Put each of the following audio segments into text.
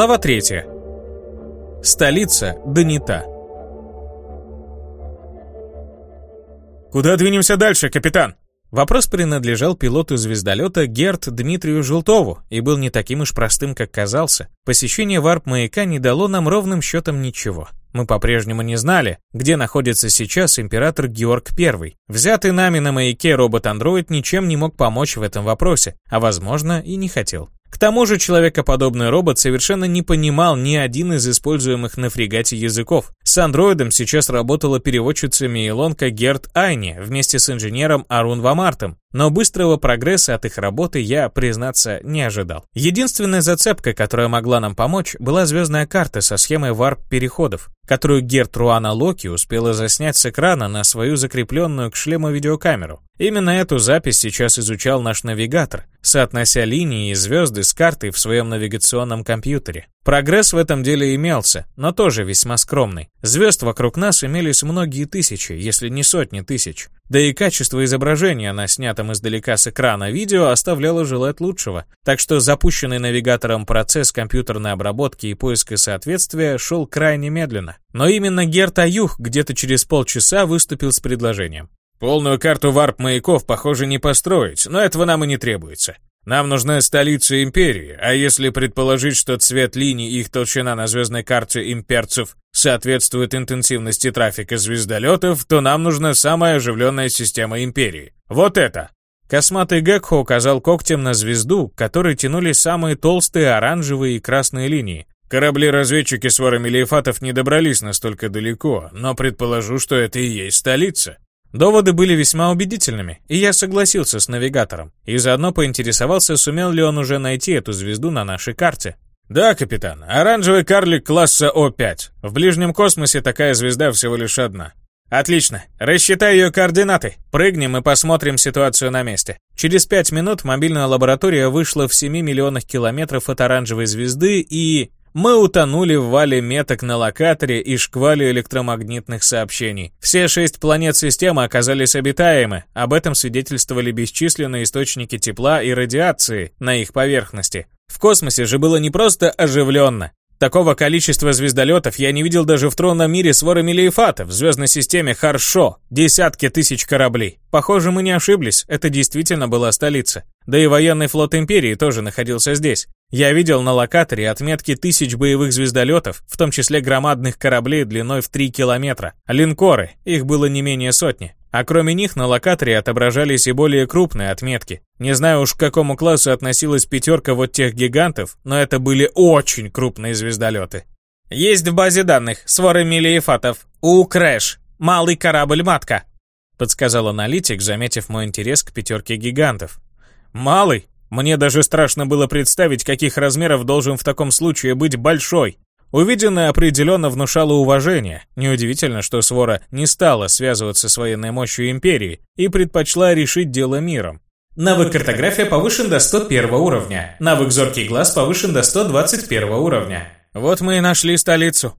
Глава 3. Столица Донета. «Куда двинемся дальше, капитан?» Вопрос принадлежал пилоту звездолета Герт Дмитрию Желтову и был не таким уж простым, как казался. Посещение варп-маяка не дало нам ровным счетом ничего. Мы по-прежнему не знали, где находится сейчас император Георг I. Взятый нами на маяке робот-андроид ничем не мог помочь в этом вопросе, а возможно и не хотел. К тому же человекоподобный робот совершенно не понимал ни один из используемых на фрегате языков. С андроидом сейчас работала переводчица Мейлонка Герт Айни вместе с инженером Арун Вамартом, но быстрого прогресса от их работы я, признаться, не ожидал. Единственная зацепка, которая могла нам помочь, была звездная карта со схемой варп-переходов, которую Герт Руана Локи успела заснять с экрана на свою закрепленную к шлему видеокамеру. Именно эту запись сейчас изучал наш навигатор, соотнося линии и звезды с картой в своем навигационном компьютере. Прогресс в этом деле имелся, но тоже весьма скромный. Звезд вокруг нас имелись многие тысячи, если не сотни тысяч. Да и качество изображения на снятом издалека с экрана видео оставляло желать лучшего. Так что запущенный навигатором процесс компьютерной обработки и поиска соответствия шел крайне медленно. Но именно Герт Аюх где-то через полчаса выступил с предложением. Полную карту варп-маяков, похоже, не построить, но этого нам и не требуется. Нам нужна столица империи, а если предположить, что цвет линий и их толщина на звездной карте имперцев соответствует интенсивности трафика звездолетов, то нам нужна самая оживленная система империи. Вот это! Косматый Гекхо указал когтем на звезду, к которой тянули самые толстые оранжевые и красные линии. Корабли-разведчики с ворами лейфатов не добрались настолько далеко, но предположу, что это и есть столица. Доводы были весьма убедительными, и я согласился с навигатором, и заодно поинтересовался, сумел ли он уже найти эту звезду на нашей карте. «Да, капитан, оранжевый карлик класса О5. В ближнем космосе такая звезда всего лишь одна». «Отлично. Рассчитай ее координаты. Прыгнем и посмотрим ситуацию на месте». Через пять минут мобильная лаборатория вышла в 7 миллионах километров от оранжевой звезды и... Мы утонули в вале меток на локаторе и шквале электромагнитных сообщений. Все шесть планет системы оказались обитаемы, об этом свидетельствовали бесчисленные источники тепла и радиации на их поверхности. В космосе же было не просто оживленно. Такого количества звездолетов я не видел даже в тронном мире с ворами Лейфата, в звездной системе Харшо, десятки тысяч кораблей. Похоже, мы не ошиблись, это действительно была столица. Да и военный флот Империи тоже находился здесь. Я видел на локаторе отметки тысяч боевых звездолетов, в том числе громадных кораблей длиной в 3 километра. Линкоры, их было не менее сотни. А кроме них на локаторе отображались и более крупные отметки. Не знаю уж к какому классу относилась пятерка вот тех гигантов, но это были очень крупные звездолеты. Есть в базе данных своры милиефатов. У Крэш. Малый корабль-матка. Подсказал аналитик, заметив мой интерес к пятерке гигантов. Малый? Мне даже страшно было представить, каких размеров должен в таком случае быть большой. Увиденное определенно внушало уважение. Неудивительно, что свора не стала связываться с военной мощью империи и предпочла решить дело миром. Навык картография повышен до 101 уровня. Навык зоркий глаз повышен до 121 уровня. Вот мы и нашли столицу,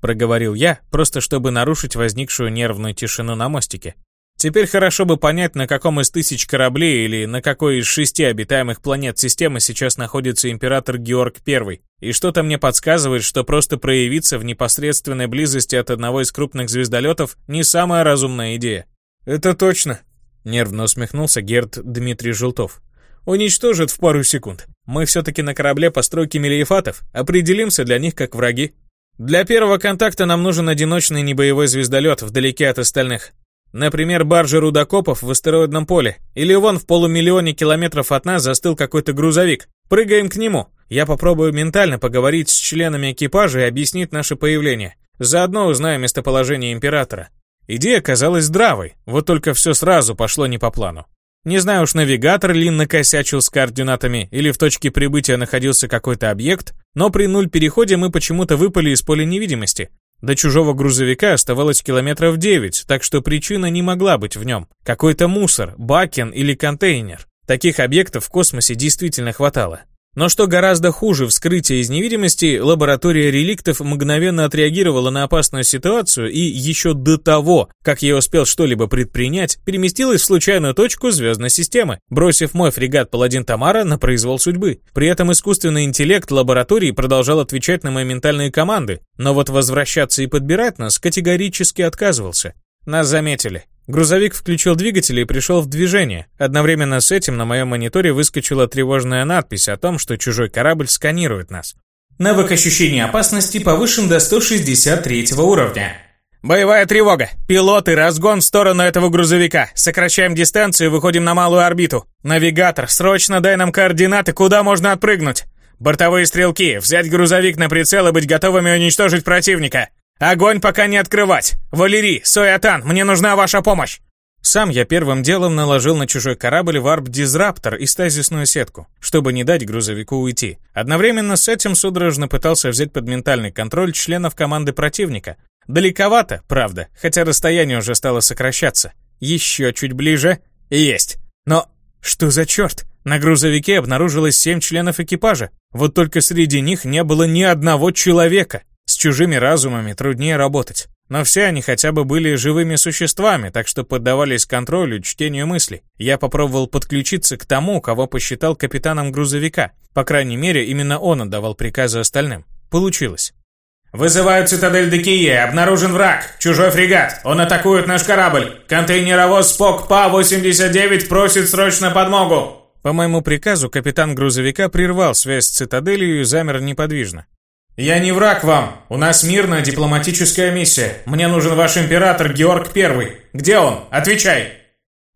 проговорил я, просто чтобы нарушить возникшую нервную тишину на мостике. Теперь хорошо бы понять, на каком из тысяч кораблей или на какой из шести обитаемых планет системы сейчас находится император Георг I. И что-то мне подсказывает, что просто проявиться в непосредственной близости от одного из крупных звездолетов не самая разумная идея. «Это точно», — нервно усмехнулся Герд Дмитрий Желтов. «Уничтожит в пару секунд. Мы все-таки на корабле постройки мелиефатов, определимся для них как враги. Для первого контакта нам нужен одиночный небоевой звездолет вдалеке от остальных. Например, баржа рудокопов в астероидном поле. Или вон в полумиллионе километров от нас застыл какой-то грузовик. Прыгаем к нему. Я попробую ментально поговорить с членами экипажа и объяснить наше появление. Заодно узнаю местоположение Императора. Идея казалась здравой, вот только все сразу пошло не по плану. Не знаю уж, навигатор ли накосячил с координатами, или в точке прибытия находился какой-то объект, но при нуль переходе мы почему-то выпали из поля невидимости, до чужого грузовика оставалось километров 9, так что причина не могла быть в нем. Какой-то мусор, бакен или контейнер. Таких объектов в космосе действительно хватало. Но что гораздо хуже вскрытия из невидимости, лаборатория реликтов мгновенно отреагировала на опасную ситуацию и еще до того, как я успел что-либо предпринять, переместилась в случайную точку звездной системы, бросив мой фрегат Паладин Тамара на произвол судьбы. При этом искусственный интеллект лаборатории продолжал отвечать на мои ментальные команды, но вот возвращаться и подбирать нас категорически отказывался. Нас заметили. Грузовик включил двигатель и пришел в движение. Одновременно с этим на моем мониторе выскочила тревожная надпись о том, что чужой корабль сканирует нас. Навык ощущения опасности повышен до 163 уровня. Боевая тревога. Пилоты, разгон в сторону этого грузовика. Сокращаем дистанцию и выходим на малую орбиту. Навигатор, срочно дай нам координаты, куда можно отпрыгнуть. Бортовые стрелки, взять грузовик на прицел и быть готовыми уничтожить противника. «Огонь пока не открывать! Валерий, Соятан, мне нужна ваша помощь!» Сам я первым делом наложил на чужой корабль варп-дизраптор и стазисную сетку, чтобы не дать грузовику уйти. Одновременно с этим судорожно пытался взять под ментальный контроль членов команды противника. Далековато, правда, хотя расстояние уже стало сокращаться. Еще чуть ближе. Есть. Но что за черт? На грузовике обнаружилось семь членов экипажа. Вот только среди них не было ни одного человека. Чужими разумами труднее работать. Но все они хотя бы были живыми существами, так что поддавались контролю, чтению мыслей. Я попробовал подключиться к тому, кого посчитал капитаном грузовика. По крайней мере, именно он отдавал приказы остальным. Получилось. «Вызывают цитадель Декие. Обнаружен враг. Чужой фрегат. Он атакует наш корабль. Контейнеровоз Спок ПА-89 просит срочно подмогу». По моему приказу капитан грузовика прервал связь с цитаделью и замер неподвижно. «Я не враг вам. У нас мирная дипломатическая миссия. Мне нужен ваш император Георг Первый. Где он? Отвечай!»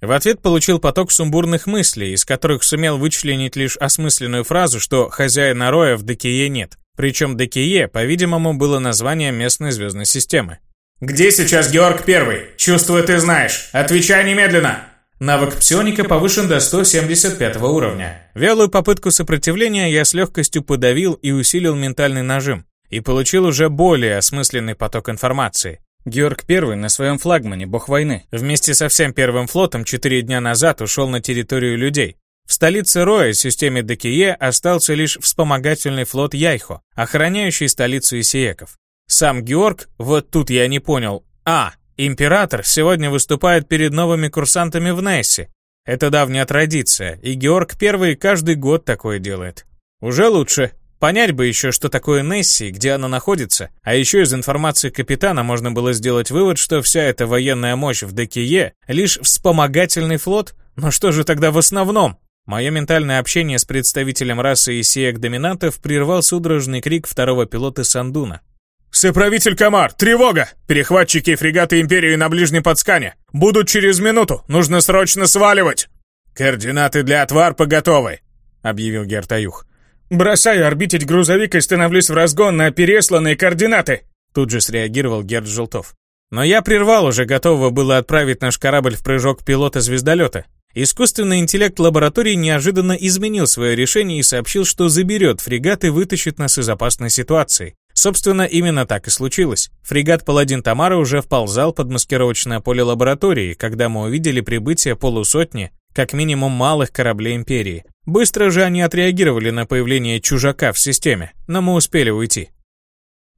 В ответ получил поток сумбурных мыслей, из которых сумел вычленить лишь осмысленную фразу, что хозяина Роя в Декие нет. Причем Декие, по-видимому, было название местной звездной системы. «Где сейчас Георг Первый? Чувствую, ты знаешь. Отвечай немедленно!» Навык псионика повышен до 175 уровня. Вялую попытку сопротивления я с легкостью подавил и усилил ментальный нажим. И получил уже более осмысленный поток информации. Георг I на своем флагмане, бог войны, вместе со всем первым флотом четыре дня назад ушел на территорию людей. В столице Роя, системе Декие, остался лишь вспомогательный флот Яйхо, охраняющий столицу Исиеков. Сам Георг, вот тут я не понял, а, Император сегодня выступает перед новыми курсантами в Нессе. Это давняя традиция, и Георг I каждый год такое делает. Уже лучше. Понять бы еще, что такое Несси, где она находится, а еще из информации капитана можно было сделать вывод, что вся эта военная мощь в Декие — лишь вспомогательный флот, но что же тогда в основном? Мое ментальное общение с представителем расы Исеек-доминантов прервал судорожный крик второго пилота Сандуна. «Соправитель Камар, тревога! Перехватчики фрегаты Империи на ближнем подскане! Будут через минуту! Нужно срочно сваливать!» «Координаты для отварпа готовы!» — объявил Гертаюх. «Бросаю орбитить грузовик и становлюсь в разгон на пересланные координаты!» Тут же среагировал Герд Желтов. Но я прервал уже готового было отправить наш корабль в прыжок пилота звездолета. Искусственный интеллект лаборатории неожиданно изменил свое решение и сообщил, что заберет фрегат и вытащит нас из опасной ситуации. Собственно, именно так и случилось. Фрегат «Паладин Тамара» уже вползал под маскировочное поле лаборатории, когда мы увидели прибытие полусотни, как минимум малых кораблей Империи. Быстро же они отреагировали на появление чужака в системе, но мы успели уйти.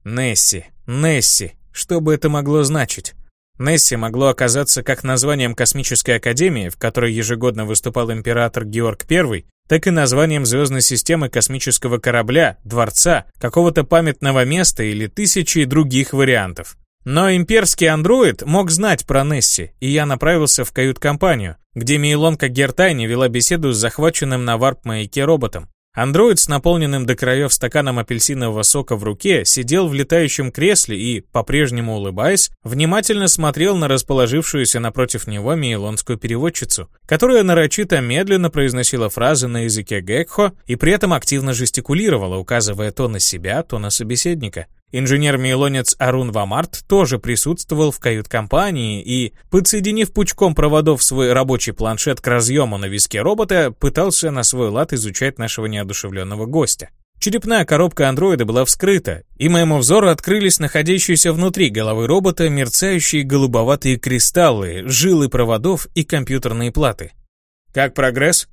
Несси, Несси, что бы это могло значить? Несси могло оказаться как названием Космической Академии, в которой ежегодно выступал император Георг I, так и названием звездной системы космического корабля, дворца, какого-то памятного места или тысячи других вариантов. Но имперский андроид мог знать про Несси, и я направился в кают-компанию, где Мейлонка Гертайни вела беседу с захваченным на варп-маяке роботом. Андроид с наполненным до краев стаканом апельсинового сока в руке сидел в летающем кресле и, по-прежнему улыбаясь, внимательно смотрел на расположившуюся напротив него мейлонскую переводчицу, которая нарочито медленно произносила фразы на языке гекхо и при этом активно жестикулировала, указывая то на себя, то на собеседника. Инженер-мейлонец Арун Вамарт тоже присутствовал в кают-компании и, подсоединив пучком проводов свой рабочий планшет к разъему на виске робота, пытался на свой лад изучать нашего неодушевленного гостя. Черепная коробка андроида была вскрыта, и моему взору открылись находящиеся внутри головы робота мерцающие голубоватые кристаллы, жилы проводов и компьютерные платы. «Как прогресс?»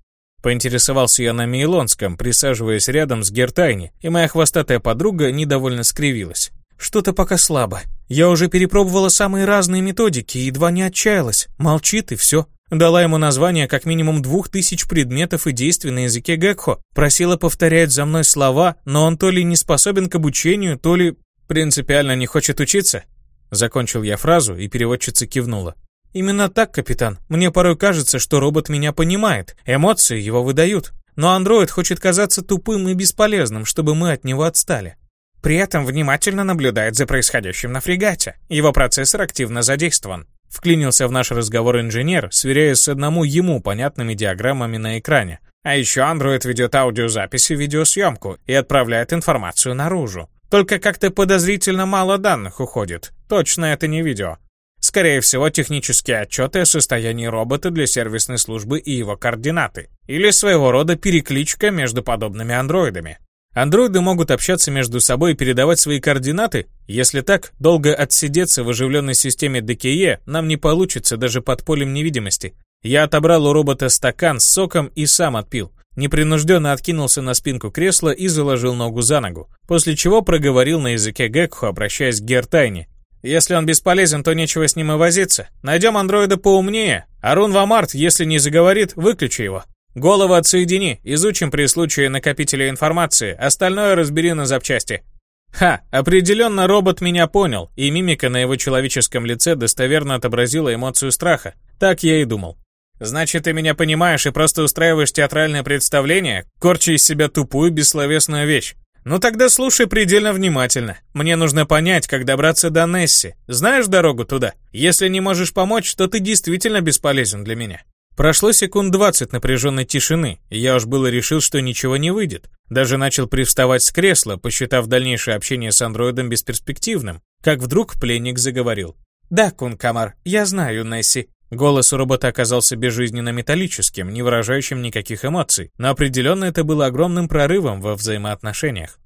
Поинтересовался я на Мейлонском, присаживаясь рядом с Гертайни, и моя хвостатая подруга недовольно скривилась. «Что-то пока слабо. Я уже перепробовала самые разные методики и едва не отчаялась. Молчит и все. Дала ему название как минимум двух тысяч предметов и действий на языке Гекхо. Просила повторять за мной слова, но он то ли не способен к обучению, то ли принципиально не хочет учиться. Закончил я фразу, и переводчица кивнула. Именно так, капитан. Мне порой кажется, что робот меня понимает. Эмоции его выдают. Но андроид хочет казаться тупым и бесполезным, чтобы мы от него отстали. При этом внимательно наблюдает за происходящим на фрегате. Его процессор активно задействован. Вклинился в наш разговор инженер, сверяясь с одному ему понятными диаграммами на экране. А еще андроид ведет аудиозапись и видеосъемку и отправляет информацию наружу. Только как-то подозрительно мало данных уходит. Точно это не видео. Скорее всего, технические отчеты о состоянии робота для сервисной службы и его координаты. Или своего рода перекличка между подобными андроидами. Андроиды могут общаться между собой и передавать свои координаты? Если так, долго отсидеться в оживленной системе ДКЕ нам не получится даже под полем невидимости. Я отобрал у робота стакан с соком и сам отпил. Непринужденно откинулся на спинку кресла и заложил ногу за ногу, после чего проговорил на языке Гекху, обращаясь к Гертайне. «Если он бесполезен, то нечего с ним и возиться. Найдем андроида поумнее. Арун Вамарт, если не заговорит, выключи его». Голову отсоедини, изучим при случае накопителя информации, остальное разбери на запчасти. Ха, определенно робот меня понял, и мимика на его человеческом лице достоверно отобразила эмоцию страха. Так я и думал. Значит, ты меня понимаешь и просто устраиваешь театральное представление, корча из себя тупую бессловесную вещь. Ну тогда слушай предельно внимательно. Мне нужно понять, как добраться до Несси. Знаешь дорогу туда? Если не можешь помочь, то ты действительно бесполезен для меня. Прошло секунд двадцать напряженной тишины, и я уж было решил, что ничего не выйдет. Даже начал привставать с кресла, посчитав дальнейшее общение с андроидом бесперспективным, как вдруг пленник заговорил. «Да, Кункамар, я знаю Несси». Голос у робота оказался безжизненно металлическим, не выражающим никаких эмоций, но определенно это было огромным прорывом во взаимоотношениях.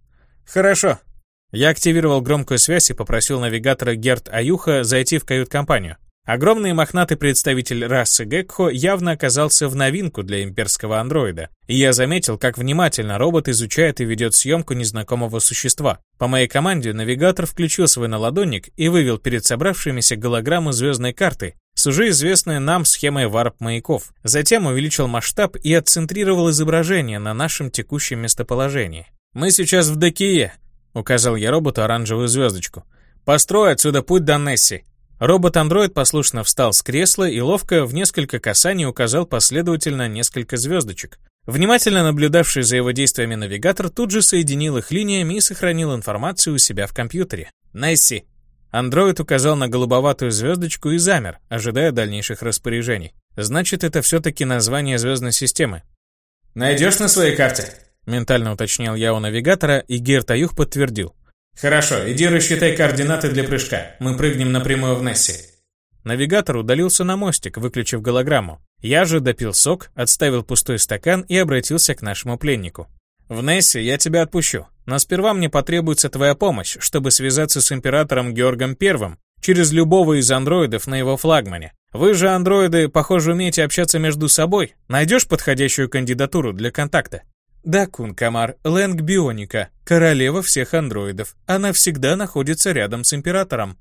«Хорошо». Я активировал громкую связь и попросил навигатора Герт Аюха зайти в кают-компанию. Огромный мохнатый представитель расы Гекхо явно оказался в новинку для имперского андроида, и я заметил, как внимательно робот изучает и ведет съемку незнакомого существа. По моей команде навигатор включил свой наладонник и вывел перед собравшимися голограмму звездной карты с уже известной нам схемой варп-маяков. Затем увеличил масштаб и отцентрировал изображение на нашем текущем местоположении. «Мы сейчас в Декие», — указал я роботу оранжевую звездочку. «Построй отсюда путь до Несси. Робот-андроид послушно встал с кресла и ловко в несколько касаний указал последовательно несколько звездочек. Внимательно наблюдавший за его действиями навигатор тут же соединил их линиями и сохранил информацию у себя в компьютере. «Несси!» Андроид указал на голубоватую звездочку и замер, ожидая дальнейших распоряжений. Значит, это все-таки название звездной системы. «Найдешь на своей карте?» Ментально уточнил я у навигатора, и Гертаюх подтвердил. «Хорошо, иди рассчитай координаты для прыжка. Мы прыгнем напрямую в Несси». Навигатор удалился на мостик, выключив голограмму. Я же допил сок, отставил пустой стакан и обратился к нашему пленнику. «В Нессе я тебя отпущу, но сперва мне потребуется твоя помощь, чтобы связаться с императором Георгом Первым через любого из андроидов на его флагмане. Вы же, андроиды, похоже, умеете общаться между собой. Найдешь подходящую кандидатуру для контакта?» Да, Кун-Камар, Лэнг Бионика, королева всех андроидов. Она всегда находится рядом с Императором.